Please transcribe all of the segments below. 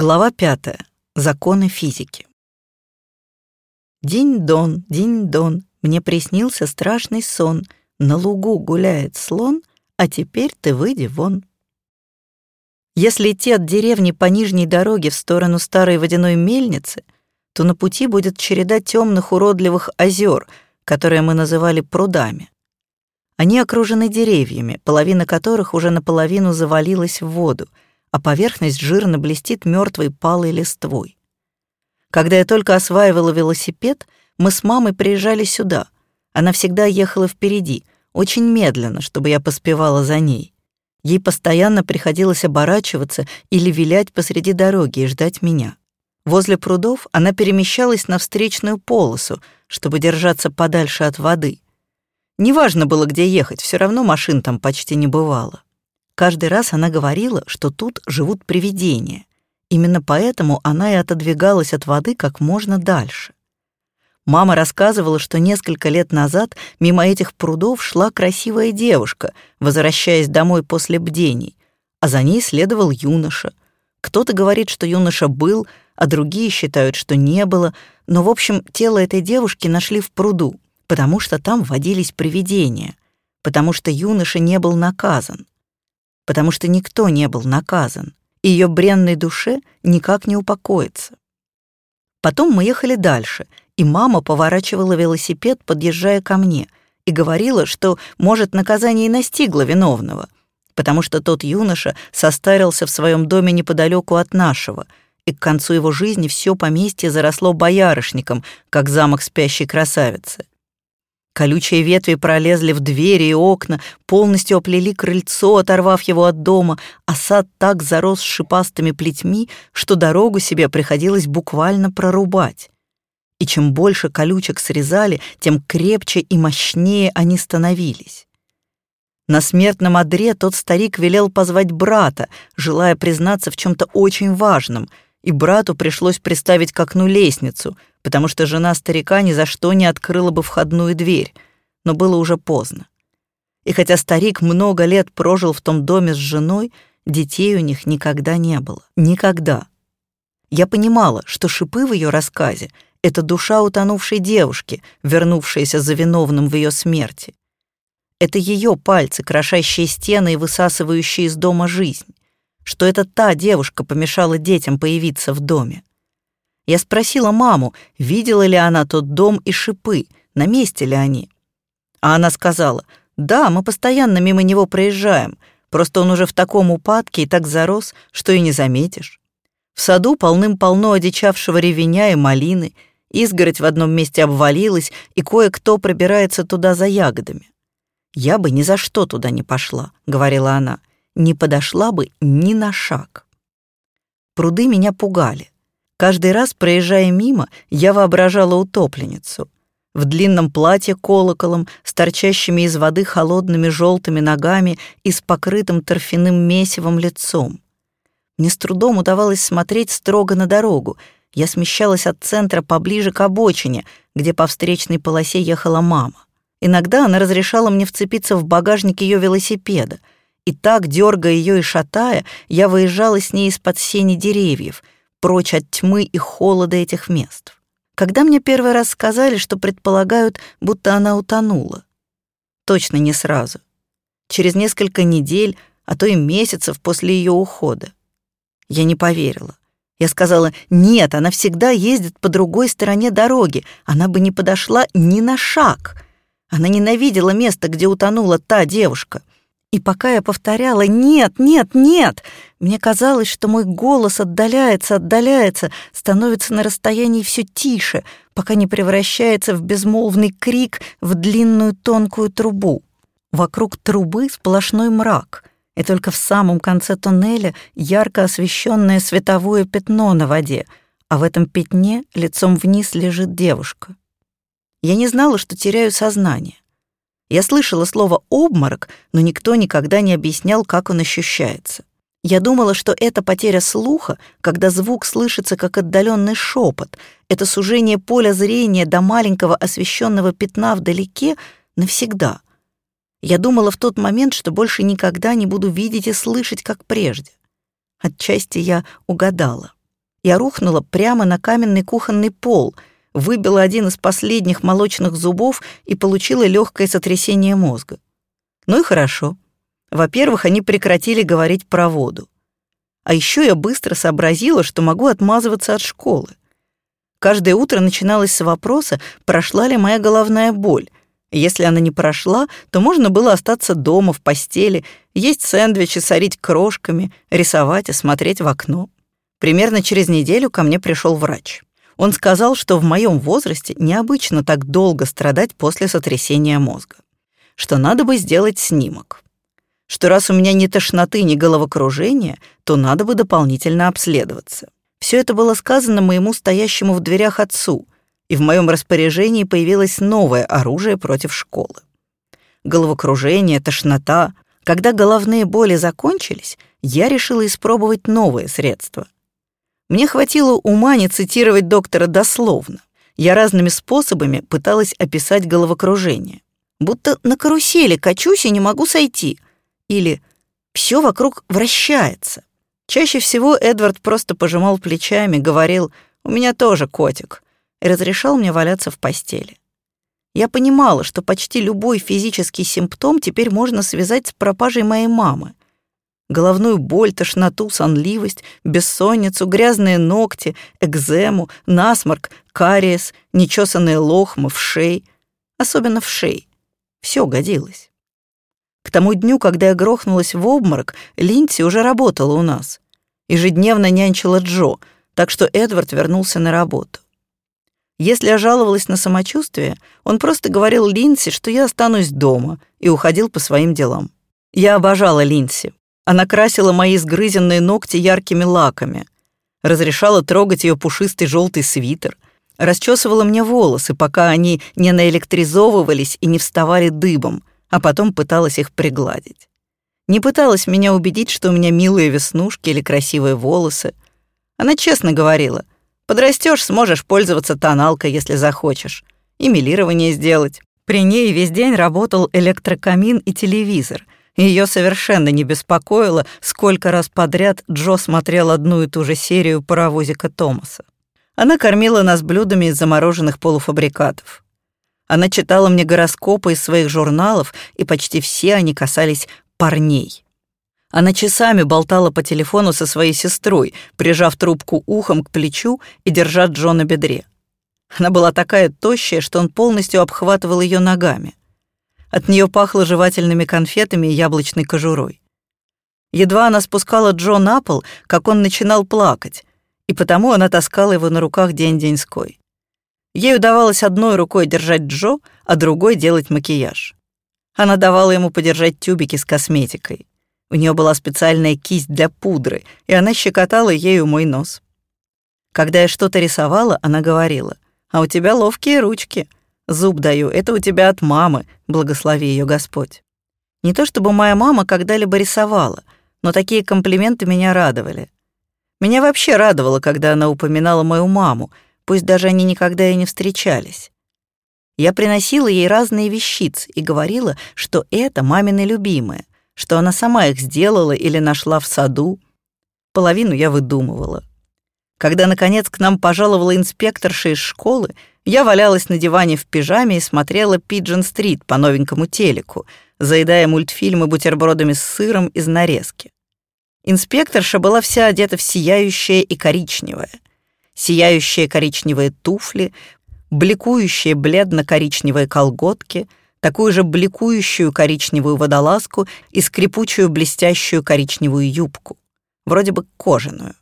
Глава пятая. Законы физики. День-дон, день-дон, мне приснился страшный сон. На лугу гуляет слон, а теперь ты выйди вон. Если идти от деревни по нижней дороге в сторону старой водяной мельницы, то на пути будет череда темных уродливых озер, которые мы называли прудами. Они окружены деревьями, половина которых уже наполовину завалилась в воду, а поверхность жирно блестит мертвой палой листвой. Когда я только осваивала велосипед, мы с мамой приезжали сюда. Она всегда ехала впереди, очень медленно, чтобы я поспевала за ней. Ей постоянно приходилось оборачиваться или вилять посреди дороги и ждать меня. Возле прудов она перемещалась на встречную полосу, чтобы держаться подальше от воды — Неважно было, где ехать, все равно машин там почти не бывало. Каждый раз она говорила, что тут живут привидения. Именно поэтому она и отодвигалась от воды как можно дальше. Мама рассказывала, что несколько лет назад мимо этих прудов шла красивая девушка, возвращаясь домой после бдений, а за ней следовал юноша. Кто-то говорит, что юноша был, а другие считают, что не было, но, в общем, тело этой девушки нашли в пруду потому что там водились привидения, потому что юноша не был наказан, потому что никто не был наказан, и ее бренной душе никак не упокоится. Потом мы ехали дальше, и мама поворачивала велосипед, подъезжая ко мне, и говорила, что, может, наказание и настигло виновного, потому что тот юноша состарился в своем доме неподалеку от нашего, и к концу его жизни все поместье заросло боярышником, как замок спящей красавицы. Колючие ветви пролезли в двери и окна, полностью оплели крыльцо, оторвав его от дома, а сад так зарос шипастыми плетьми, что дорогу себе приходилось буквально прорубать. И чем больше колючек срезали, тем крепче и мощнее они становились. На смертном одре тот старик велел позвать брата, желая признаться в чем-то очень важном, и брату пришлось приставить к окну лестницу — потому что жена старика ни за что не открыла бы входную дверь, но было уже поздно. И хотя старик много лет прожил в том доме с женой, детей у них никогда не было. Никогда. Я понимала, что шипы в ее рассказе — это душа утонувшей девушки, вернувшаяся за виновным в ее смерти. Это ее пальцы, крошащие стены и высасывающие из дома жизнь. Что это та девушка помешала детям появиться в доме. Я спросила маму, видела ли она тот дом и шипы, на месте ли они. А она сказала, да, мы постоянно мимо него проезжаем, просто он уже в таком упадке и так зарос, что и не заметишь. В саду полным-полно одичавшего ревеня и малины, изгородь в одном месте обвалилась, и кое-кто пробирается туда за ягодами. «Я бы ни за что туда не пошла», — говорила она, — «не подошла бы ни на шаг». Пруды меня пугали. Каждый раз, проезжая мимо, я воображала утопленницу. В длинном платье колоколом, с торчащими из воды холодными желтыми ногами и с покрытым торфяным месивом лицом. Мне с трудом удавалось смотреть строго на дорогу. Я смещалась от центра поближе к обочине, где по встречной полосе ехала мама. Иногда она разрешала мне вцепиться в багажник ее велосипеда, и так, дергая ее и шатая, я выезжала с ней из-под сени деревьев — прочь от тьмы и холода этих мест. Когда мне первый раз сказали, что предполагают, будто она утонула. Точно не сразу. Через несколько недель, а то и месяцев после ее ухода. Я не поверила. Я сказала, нет, она всегда ездит по другой стороне дороги, она бы не подошла ни на шаг. Она ненавидела место, где утонула та девушка. И пока я повторяла «нет, нет, нет», мне казалось, что мой голос отдаляется, отдаляется, становится на расстоянии все тише, пока не превращается в безмолвный крик в длинную тонкую трубу. Вокруг трубы сплошной мрак, и только в самом конце туннеля ярко освещенное световое пятно на воде, а в этом пятне лицом вниз лежит девушка. Я не знала, что теряю сознание. Я слышала слово «обморок», но никто никогда не объяснял, как он ощущается. Я думала, что это потеря слуха, когда звук слышится как отдаленный шепот, это сужение поля зрения до маленького освещенного пятна вдалеке навсегда. Я думала в тот момент, что больше никогда не буду видеть и слышать, как прежде. Отчасти я угадала. Я рухнула прямо на каменный кухонный пол, выбила один из последних молочных зубов и получила легкое сотрясение мозга. Ну и хорошо. Во-первых, они прекратили говорить про воду. А еще я быстро сообразила, что могу отмазываться от школы. Каждое утро начиналось с вопроса, прошла ли моя головная боль. Если она не прошла, то можно было остаться дома, в постели, есть сэндвичи, сорить крошками, рисовать и смотреть в окно. Примерно через неделю ко мне пришел врач. Он сказал, что в моем возрасте необычно так долго страдать после сотрясения мозга, что надо бы сделать снимок, что раз у меня ни тошноты, ни головокружения, то надо бы дополнительно обследоваться. Все это было сказано моему стоящему в дверях отцу, и в моем распоряжении появилось новое оружие против школы. Головокружение, тошнота. Когда головные боли закончились, я решила испробовать новые средства. Мне хватило ума не цитировать доктора дословно. Я разными способами пыталась описать головокружение. Будто на карусели качусь и не могу сойти. Или все вокруг вращается. Чаще всего Эдвард просто пожимал плечами, говорил «У меня тоже котик» и разрешал мне валяться в постели. Я понимала, что почти любой физический симптом теперь можно связать с пропажей моей мамы. Головную боль, тошноту, сонливость, бессонницу, грязные ногти, экзему, насморк, кариес, нечесанные лохмы, в шей. Особенно в шей. Все годилось. К тому дню, когда я грохнулась в обморок, Линдси уже работала у нас. Ежедневно нянчила Джо, так что Эдвард вернулся на работу. Если я жаловалась на самочувствие, он просто говорил Линдси, что я останусь дома, и уходил по своим делам. Я обожала Линдси. Она красила мои сгрызенные ногти яркими лаками, разрешала трогать ее пушистый желтый свитер, расчесывала мне волосы, пока они не наэлектризовывались и не вставали дыбом, а потом пыталась их пригладить. Не пыталась меня убедить, что у меня милые веснушки или красивые волосы. Она честно говорила, подрастешь, сможешь пользоваться тоналкой, если захочешь, и милирование сделать. При ней весь день работал электрокамин и телевизор. Ее совершенно не беспокоило, сколько раз подряд Джо смотрел одну и ту же серию паровозика Томаса. Она кормила нас блюдами из замороженных полуфабрикатов. Она читала мне гороскопы из своих журналов, и почти все они касались парней. Она часами болтала по телефону со своей сестрой, прижав трубку ухом к плечу и держа Джо на бедре. Она была такая тощая, что он полностью обхватывал ее ногами. От нее пахло жевательными конфетами и яблочной кожурой. Едва она спускала Джо на пол, как он начинал плакать, и потому она таскала его на руках день-деньской. Ей удавалось одной рукой держать Джо, а другой делать макияж. Она давала ему подержать тюбики с косметикой. У нее была специальная кисть для пудры, и она щекотала ею мой нос. Когда я что-то рисовала, она говорила, «А у тебя ловкие ручки. Зуб даю, это у тебя от мамы, благослови ее Господь». Не то чтобы моя мама когда-либо рисовала, но такие комплименты меня радовали. Меня вообще радовало, когда она упоминала мою маму — пусть даже они никогда и не встречались. Я приносила ей разные вещицы и говорила, что это мамины любимые, что она сама их сделала или нашла в саду. Половину я выдумывала. Когда, наконец, к нам пожаловала инспекторша из школы, я валялась на диване в пижаме и смотрела «Пиджин-стрит» по новенькому телеку, заедая мультфильмы бутербродами с сыром из нарезки. Инспекторша была вся одета в сияющее и коричневое — сияющие коричневые туфли, бликующие бледно-коричневые колготки, такую же бликующую коричневую водолазку и скрипучую блестящую коричневую юбку, вроде бы кожаную.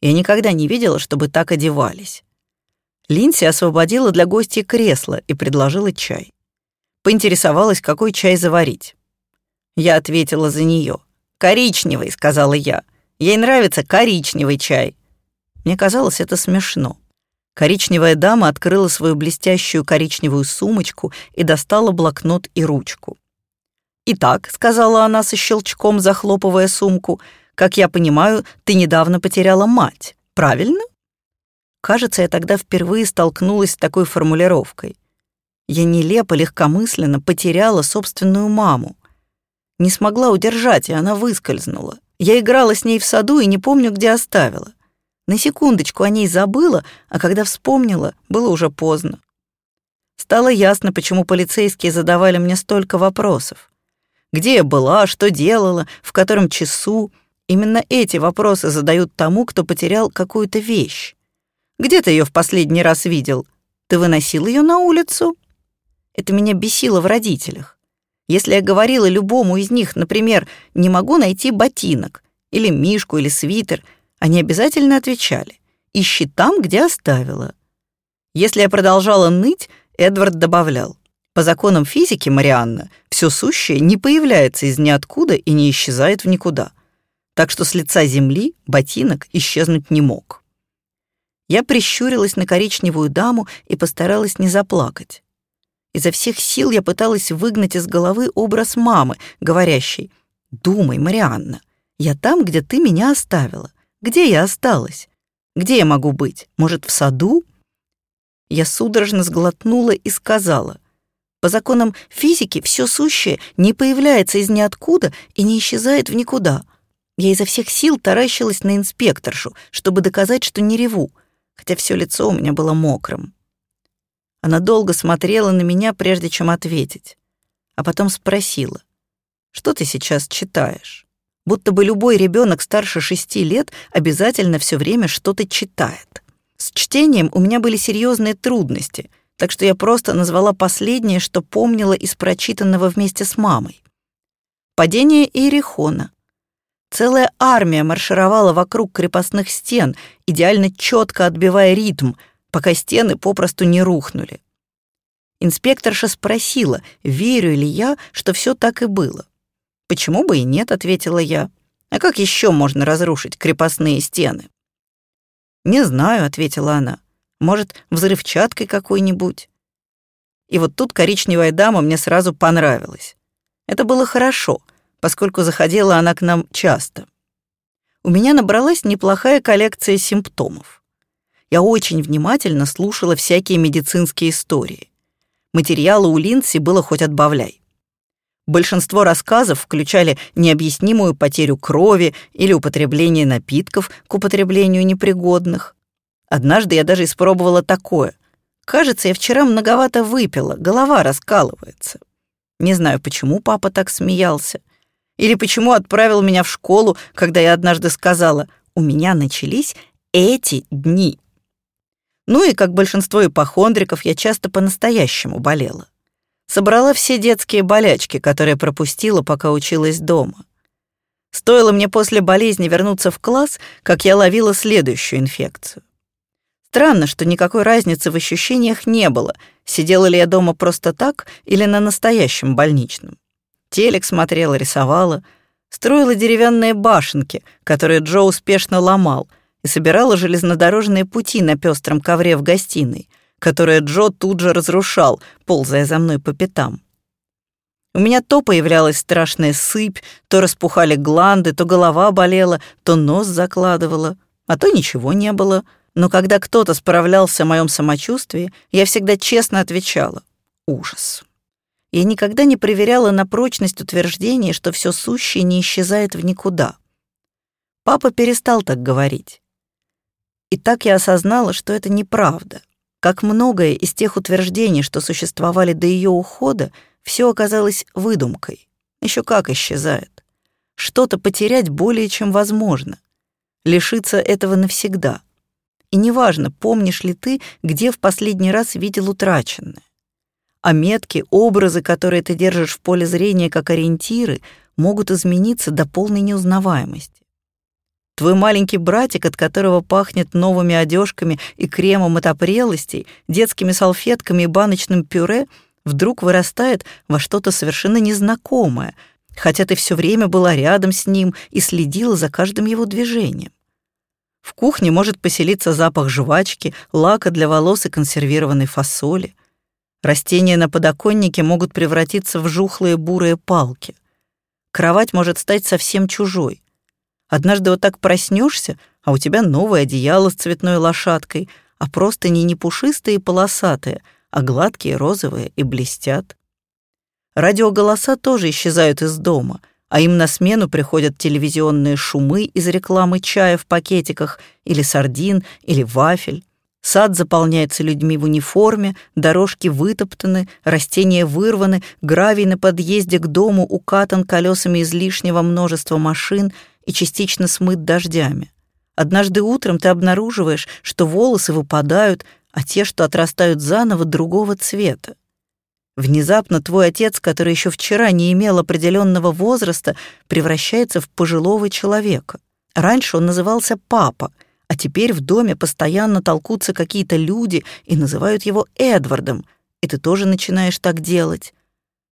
Я никогда не видела, чтобы так одевались. Линси освободила для гостей кресло и предложила чай. Поинтересовалась, какой чай заварить. Я ответила за нее. «Коричневый», — сказала я. «Ей нравится коричневый чай». Мне казалось это смешно. Коричневая дама открыла свою блестящую коричневую сумочку и достала блокнот и ручку. «Итак», — сказала она со щелчком, захлопывая сумку, «как я понимаю, ты недавно потеряла мать, правильно?» Кажется, я тогда впервые столкнулась с такой формулировкой. Я нелепо, легкомысленно потеряла собственную маму. Не смогла удержать, и она выскользнула. Я играла с ней в саду и не помню, где оставила. На секундочку о ней забыла, а когда вспомнила, было уже поздно. Стало ясно, почему полицейские задавали мне столько вопросов. Где я была, что делала, в котором часу. Именно эти вопросы задают тому, кто потерял какую-то вещь. Где ты ее в последний раз видел? Ты выносил ее на улицу? Это меня бесило в родителях. Если я говорила любому из них, например, «не могу найти ботинок», или мишку, или свитер, они обязательно отвечали «ищи там, где оставила». Если я продолжала ныть, Эдвард добавлял «по законам физики, Марианна, все сущее не появляется из ниоткуда и не исчезает в никуда» так что с лица земли ботинок исчезнуть не мог. Я прищурилась на коричневую даму и постаралась не заплакать. Изо всех сил я пыталась выгнать из головы образ мамы, говорящей «Думай, Марианна, я там, где ты меня оставила. Где я осталась? Где я могу быть? Может, в саду?» Я судорожно сглотнула и сказала «По законам физики все сущее не появляется из ниоткуда и не исчезает в никуда». Я изо всех сил таращилась на инспекторшу, чтобы доказать, что не реву, хотя все лицо у меня было мокрым. Она долго смотрела на меня, прежде чем ответить, а потом спросила, «Что ты сейчас читаешь?» Будто бы любой ребенок старше шести лет обязательно все время что-то читает. С чтением у меня были серьезные трудности, так что я просто назвала последнее, что помнила из прочитанного вместе с мамой. «Падение Иерихона», Целая армия маршировала вокруг крепостных стен, идеально четко отбивая ритм, пока стены попросту не рухнули. Инспекторша спросила, верю ли я, что все так и было. «Почему бы и нет?» — ответила я. «А как еще можно разрушить крепостные стены?» «Не знаю», — ответила она. «Может, взрывчаткой какой-нибудь?» И вот тут коричневая дама мне сразу понравилась. Это было хорошо, поскольку заходила она к нам часто. У меня набралась неплохая коллекция симптомов. Я очень внимательно слушала всякие медицинские истории. Материала у Линдси было хоть отбавляй. Большинство рассказов включали необъяснимую потерю крови или употребление напитков к употреблению непригодных. Однажды я даже испробовала такое. Кажется, я вчера многовато выпила, голова раскалывается. Не знаю, почему папа так смеялся. Или почему отправил меня в школу, когда я однажды сказала, у меня начались эти дни. Ну и, как большинство ипохондриков, я часто по-настоящему болела. Собрала все детские болячки, которые пропустила, пока училась дома. Стоило мне после болезни вернуться в класс, как я ловила следующую инфекцию. Странно, что никакой разницы в ощущениях не было, сидела ли я дома просто так или на настоящем больничном. Телек смотрела, рисовала, строила деревянные башенки, которые Джо успешно ломал, и собирала железнодорожные пути на пестром ковре в гостиной, которые Джо тут же разрушал, ползая за мной по пятам. У меня то появлялась страшная сыпь, то распухали гланды, то голова болела, то нос закладывала, а то ничего не было. Но когда кто-то справлялся о моем самочувствии, я всегда честно отвечала «Ужас». Я никогда не проверяла на прочность утверждения, что все сущее не исчезает в никуда. Папа перестал так говорить. И так я осознала, что это неправда. Как многое из тех утверждений, что существовали до ее ухода, все оказалось выдумкой. Еще как исчезает. Что-то потерять более чем возможно. Лишиться этого навсегда. И неважно, помнишь ли ты, где в последний раз видел утраченное а метки, образы, которые ты держишь в поле зрения как ориентиры, могут измениться до полной неузнаваемости. Твой маленький братик, от которого пахнет новыми одежками и кремом от опрелостей, детскими салфетками и баночным пюре, вдруг вырастает во что-то совершенно незнакомое, хотя ты все время была рядом с ним и следила за каждым его движением. В кухне может поселиться запах жвачки, лака для волос и консервированной фасоли. Растения на подоконнике могут превратиться в жухлые бурые палки. Кровать может стать совсем чужой. Однажды вот так проснешься, а у тебя новое одеяло с цветной лошадкой, а просто не не пушистые и полосатые, а гладкие, розовые и блестят. Радиоголоса тоже исчезают из дома, а им на смену приходят телевизионные шумы из рекламы чая в пакетиках или сардин, или вафель. Сад заполняется людьми в униформе, дорожки вытоптаны, растения вырваны, гравий на подъезде к дому укатан колесами излишнего множества машин и частично смыт дождями. Однажды утром ты обнаруживаешь, что волосы выпадают, а те, что отрастают заново, другого цвета. Внезапно твой отец, который еще вчера не имел определенного возраста, превращается в пожилого человека. Раньше он назывался папа — а теперь в доме постоянно толкутся какие-то люди и называют его Эдвардом, и ты тоже начинаешь так делать.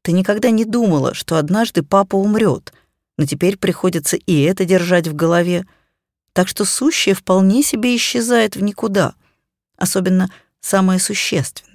Ты никогда не думала, что однажды папа умрет, но теперь приходится и это держать в голове. Так что сущее вполне себе исчезает в никуда, особенно самое существенное.